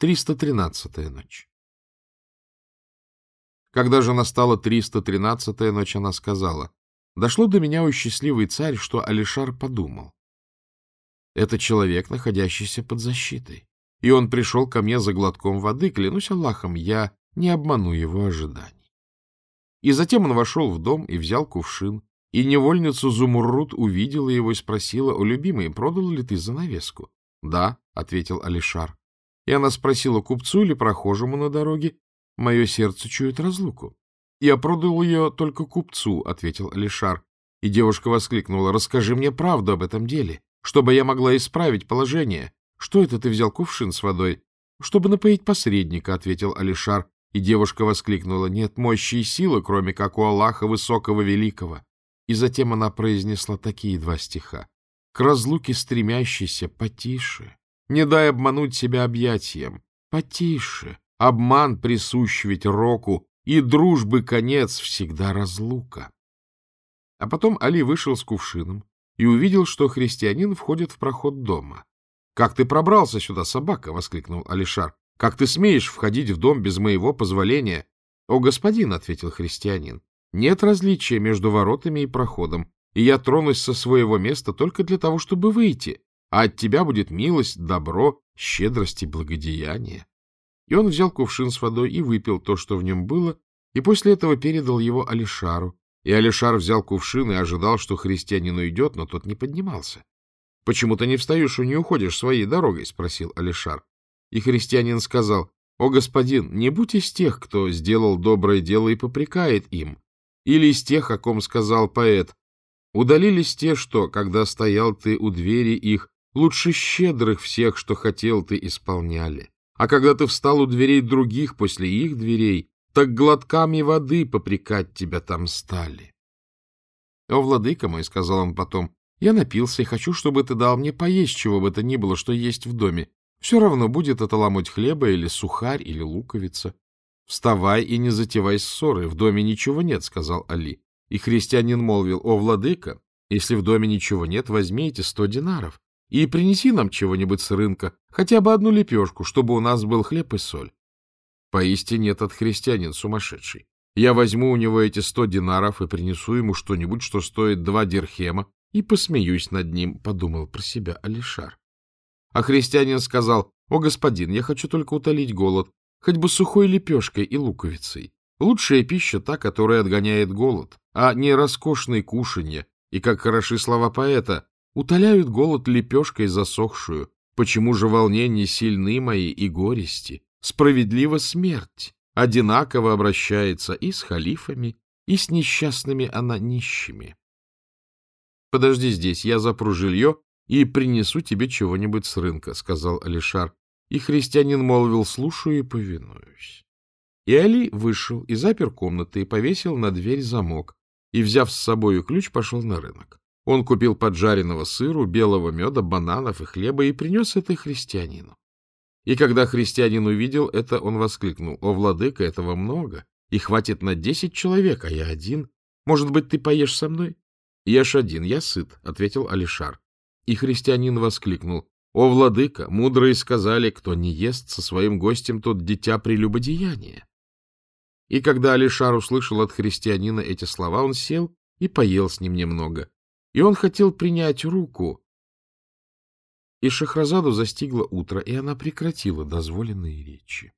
313-я ночь. Когда же настала 313-я ночь, она сказала, «Дошло до меня, о счастливый царь, что Алишар подумал. Это человек, находящийся под защитой, и он пришел ко мне за глотком воды, клянусь Аллахом, я не обману его ожиданий». И затем он вошел в дом и взял кувшин, и невольницу Зумуррут увидела его и спросила, «О, любимый, продал ли ты занавеску?» «Да», — ответил Алишар. И она спросила купцу или прохожему на дороге, «Мое сердце чует разлуку». «Я продал ее только купцу», — ответил Алишар. И девушка воскликнула, «Расскажи мне правду об этом деле, чтобы я могла исправить положение. Что это ты взял кувшин с водой?» «Чтобы напоить посредника», — ответил Алишар. И девушка воскликнула, «Нет мощи и силы, кроме как у Аллаха Высокого Великого». И затем она произнесла такие два стиха. «К разлуке стремящийся, потише, не дай обмануть себя объятием, потише, обман присущ ведь року, и дружбы конец всегда разлука». А потом Али вышел с кувшином и увидел, что христианин входит в проход дома. «Как ты пробрался сюда, собака?» — воскликнул Алишар. «Как ты смеешь входить в дом без моего позволения?» «О, господин!» — ответил христианин. Нет различия между воротами и проходом, и я тронусь со своего места только для того, чтобы выйти, а от тебя будет милость, добро, щедрость и благодеяние. И он взял кувшин с водой и выпил то, что в нем было, и после этого передал его Алишару. И Алишар взял кувшин и ожидал, что христианин уйдет, но тот не поднимался. — Почему ты не встаешь и не уходишь своей дорогой? — спросил Алишар. И христианин сказал, — О, господин, не будь из тех, кто сделал доброе дело и попрекает им, или из тех, о ком сказал поэт, удалились те, что, когда стоял ты у двери их, лучше щедрых всех, что хотел ты, исполняли. А когда ты встал у дверей других после их дверей, так глотками воды попрекать тебя там стали. — О, владыка мой, — сказал он потом, — я напился и хочу, чтобы ты дал мне поесть чего бы то ни было, что есть в доме. Все равно будет это ломоть хлеба или сухарь или луковица. «Вставай и не затевай ссоры, в доме ничего нет», — сказал Али. И христианин молвил, «О, владыка, если в доме ничего нет, возьми эти сто динаров и принеси нам чего-нибудь с рынка, хотя бы одну лепешку, чтобы у нас был хлеб и соль». Поистине этот христианин сумасшедший. Я возьму у него эти сто динаров и принесу ему что-нибудь, что стоит два дирхема, и посмеюсь над ним, — подумал про себя Алишар. А христианин сказал, — О, господин, я хочу только утолить голод, хоть бы сухой лепешкой и луковицей. Лучшая пища та, которая отгоняет голод, а не роскошные кушанья, и, как хороши слова поэта, утоляют голод лепешкой засохшую. Почему же волнения сильны мои и горести? Справедлива смерть, одинаково обращается и с халифами, и с несчастными она нищими. Подожди здесь, я запру жилье и принесу тебе чего-нибудь с рынка, — сказал Алишар, и христианин молвил «слушаю и повинуюсь». И Али вышел и запер комнаты и повесил на дверь замок, и, взяв с собою ключ, пошел на рынок. Он купил поджаренного сыру, белого меда, бананов и хлеба и принес это христианину. И когда христианин увидел это, он воскликнул, «О, владыка, этого много, и хватит на десять человек, а я один. Может быть, ты поешь со мной?» «Ешь один, я сыт», — ответил Алишар. И христианин воскликнул, о, владыка, мудрые сказали, кто не ест со своим гостем, тот дитя прелюбодеяния. И когда Алишар услышал от христианина эти слова, он сел и поел с ним немного. И он хотел принять руку. И Шахразаду застигло утро, и она прекратила дозволенные речи.